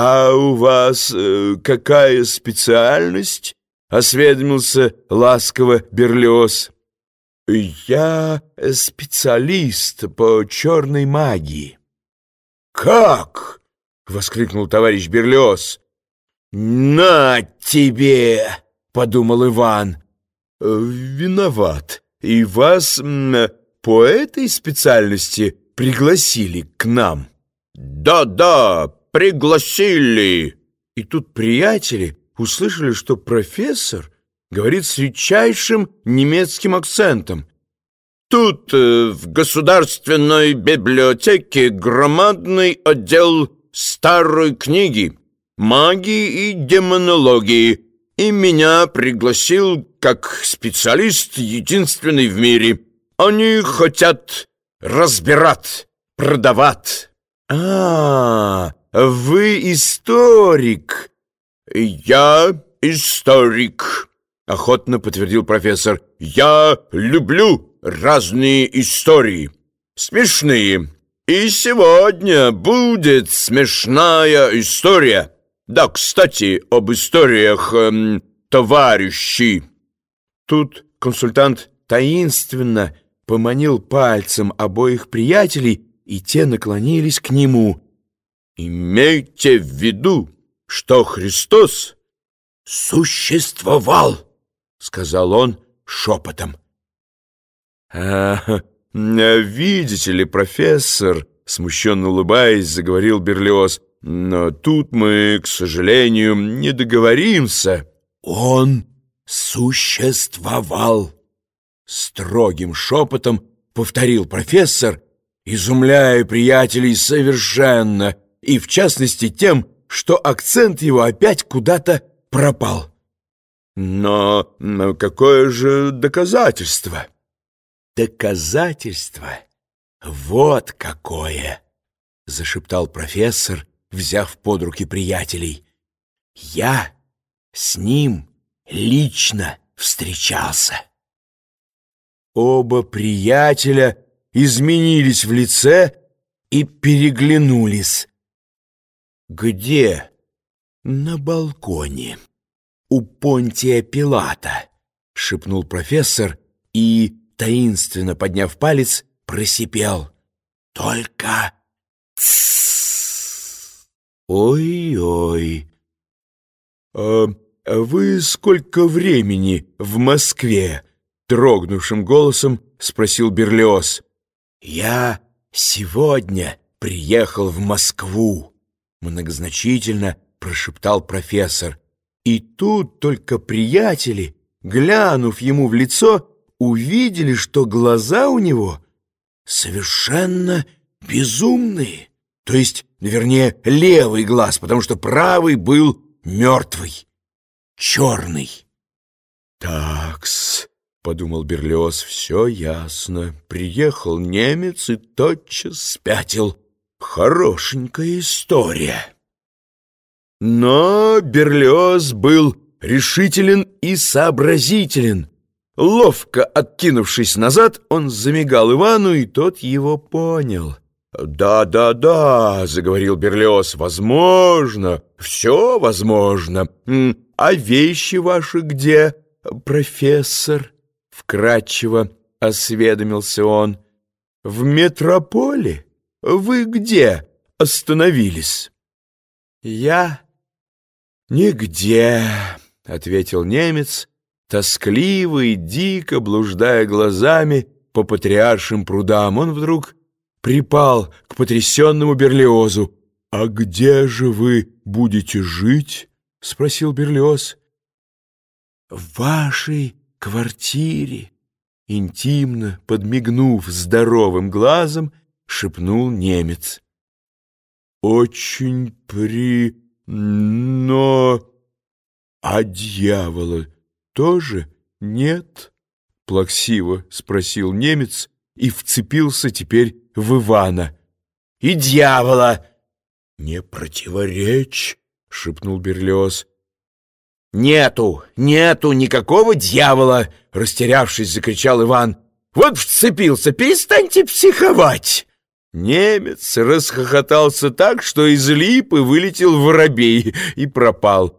«А у вас э, какая специальность?» — осведомился ласково Берлиоз. «Я специалист по черной магии». «Как?» — воскликнул товарищ Берлиоз. «На тебе!» — подумал Иван. «Виноват. И вас по этой специальности пригласили к нам?» «Да-да, пригласили!» И тут приятели услышали, что профессор говорит с редчайшим немецким акцентом. «Тут э, в государственной библиотеке громадный отдел старой книги, магии и демонологии, и меня пригласил как специалист единственный в мире. Они хотят разбирать, продавать». «А, вы историк!» «Я историк», — охотно подтвердил профессор. «Я люблю разные истории, смешные. И сегодня будет смешная история. Да, кстати, об историях эм, товарищей». Тут консультант таинственно поманил пальцем обоих приятелей, и те наклонились к нему. «Имейте в виду, что Христос существовал, — сказал он шепотом. «А, видите ли, профессор, — смущенно улыбаясь, заговорил Берлиоз, — но тут мы, к сожалению, не договоримся. Он существовал, — строгим шепотом повторил профессор, изумляя приятелей совершенно, и в частности тем, что акцент его опять куда-то пропал. Но, но какое же доказательство? Доказательство? Вот какое! Зашептал профессор, взяв под руки приятелей. Я с ним лично встречался. Оба приятеля изменились в лице и переглянулись. «Где?» «На балконе. У Понтия Пилата», — шепнул профессор и, таинственно подняв палец, просипел. «Только «Ой-ой!» «А вы сколько времени в Москве?» Трогнувшим голосом спросил Берлиоз. «Я сегодня приехал в Москву», Многозначительно прошептал профессор. И тут только приятели, глянув ему в лицо, увидели, что глаза у него совершенно безумные. То есть, вернее, левый глаз, потому что правый был мертвый, черный. «Такс», — подумал Берлиоз, — «все ясно. Приехал немец и тотчас спятил». Хорошенькая история. Но Берлиоз был решителен и сообразителен. Ловко откинувшись назад, он замигал Ивану, и тот его понял. «Да-да-да», — заговорил Берлиоз, — «возможно, все возможно. А вещи ваши где, профессор?» — вкратчиво осведомился он. «В метрополе?» Вы где остановились?» «Я нигде», — ответил немец, тоскливо и дико блуждая глазами по патриаршим прудам. Он вдруг припал к потрясенному Берлиозу. «А где же вы будете жить?» — спросил Берлиоз. «В вашей квартире», интимно подмигнув здоровым глазом, шепнул немец. «Очень при... но... а дьявола тоже нет?» Плаксиво спросил немец и вцепился теперь в Ивана. «И дьявола!» «Не противоречь!» — шепнул Берлиоз. «Нету, нету никакого дьявола!» — растерявшись, закричал Иван. «Вот вцепился, перестаньте психовать!» Немец расхохотался так, что из липы вылетел воробей и пропал.